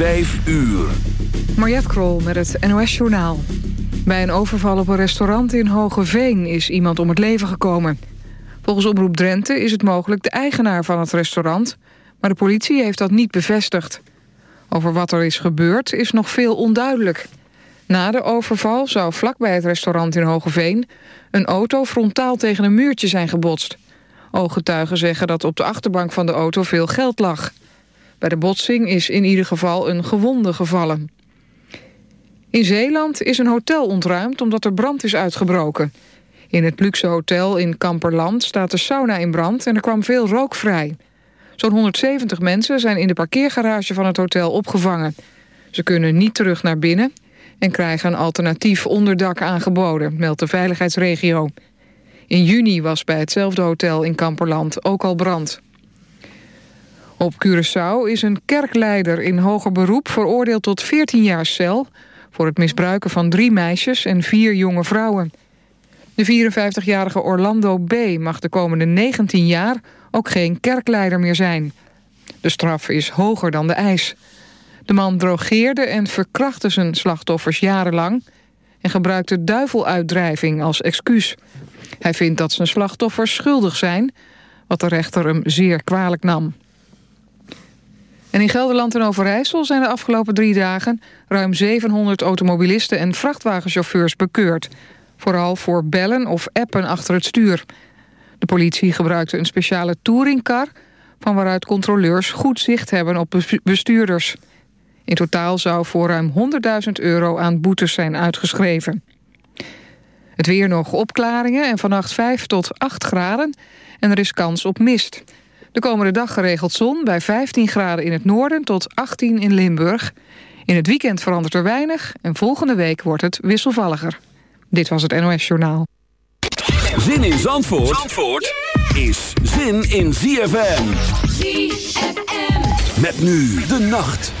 Vijf uur. Mariette Krol met het NOS Journaal. Bij een overval op een restaurant in Hogeveen is iemand om het leven gekomen. Volgens Omroep Drenthe is het mogelijk de eigenaar van het restaurant... maar de politie heeft dat niet bevestigd. Over wat er is gebeurd is nog veel onduidelijk. Na de overval zou vlakbij het restaurant in Hogeveen... een auto frontaal tegen een muurtje zijn gebotst. Ooggetuigen zeggen dat op de achterbank van de auto veel geld lag... Bij de botsing is in ieder geval een gewonde gevallen. In Zeeland is een hotel ontruimd omdat er brand is uitgebroken. In het luxe hotel in Kamperland staat de sauna in brand en er kwam veel rook vrij. Zo'n 170 mensen zijn in de parkeergarage van het hotel opgevangen. Ze kunnen niet terug naar binnen en krijgen een alternatief onderdak aangeboden, meldt de veiligheidsregio. In juni was bij hetzelfde hotel in Kamperland ook al brand. Op Curaçao is een kerkleider in hoger beroep veroordeeld tot 14 jaar cel... voor het misbruiken van drie meisjes en vier jonge vrouwen. De 54-jarige Orlando B. mag de komende 19 jaar ook geen kerkleider meer zijn. De straf is hoger dan de eis. De man drogeerde en verkrachtte zijn slachtoffers jarenlang... en gebruikte duiveluitdrijving als excuus. Hij vindt dat zijn slachtoffers schuldig zijn... wat de rechter hem zeer kwalijk nam. En in Gelderland en Overijssel zijn de afgelopen drie dagen... ruim 700 automobilisten en vrachtwagenchauffeurs bekeurd. Vooral voor bellen of appen achter het stuur. De politie gebruikte een speciale touringcar... van waaruit controleurs goed zicht hebben op bestuurders. In totaal zou voor ruim 100.000 euro aan boetes zijn uitgeschreven. Het weer nog opklaringen en vannacht 5 tot 8 graden... en er is kans op mist... De komende dag geregeld zon bij 15 graden in het noorden tot 18 in Limburg. In het weekend verandert er weinig en volgende week wordt het wisselvalliger. Dit was het NOS Journaal. Zin in Zandvoort, Zandvoort is zin in ZFM. ZFM. Met nu de nacht.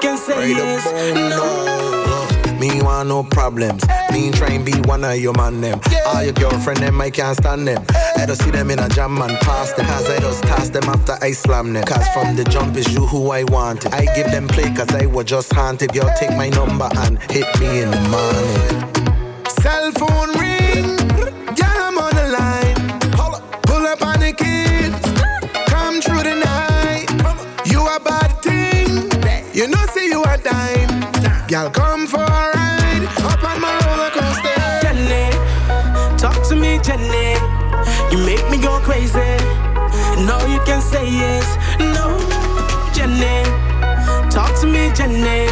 Can't say this. No. Me want no problems. Me tryin' be one of your man them. All your girlfriend them, I can't stand them. I don't see them in a jam and pass them. Cause I just toss them after I slam them. Cause from the jump is you who I wanted. I give them play cause I was just haunted. Girl, take my number and hit me in the morning. Cell phone ring, Girl, come for a ride, up on my roller coaster. Talk to me, Jenny. You make me go crazy. And all you can say is no, Jenny. Talk to me, Jenny.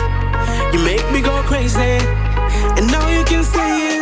You make me go crazy. And all you can say is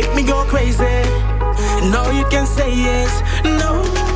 make me go crazy. And all you can say is no.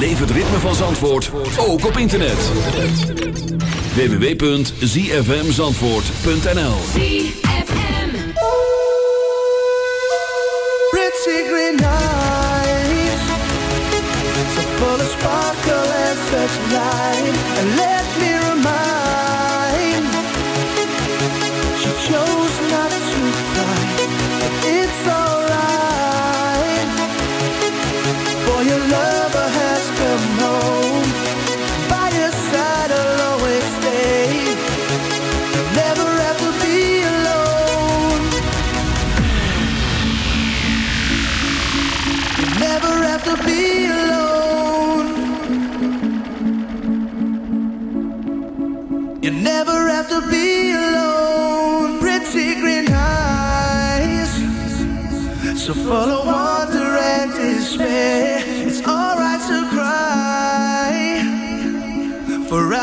Beleef het ritme van Zandvoort ook op internet. www.zfmzandvoort.nl ZFM. Pretty eyes. So full of sparkle and such light.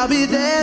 I'll be there.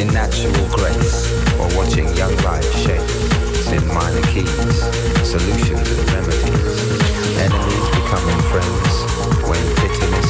in natural grace or watching young life shape in minor keys, solutions and remedies. Enemies becoming friends when bitterness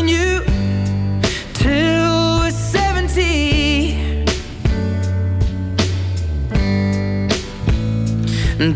And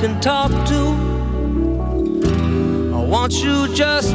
can talk to. I want you just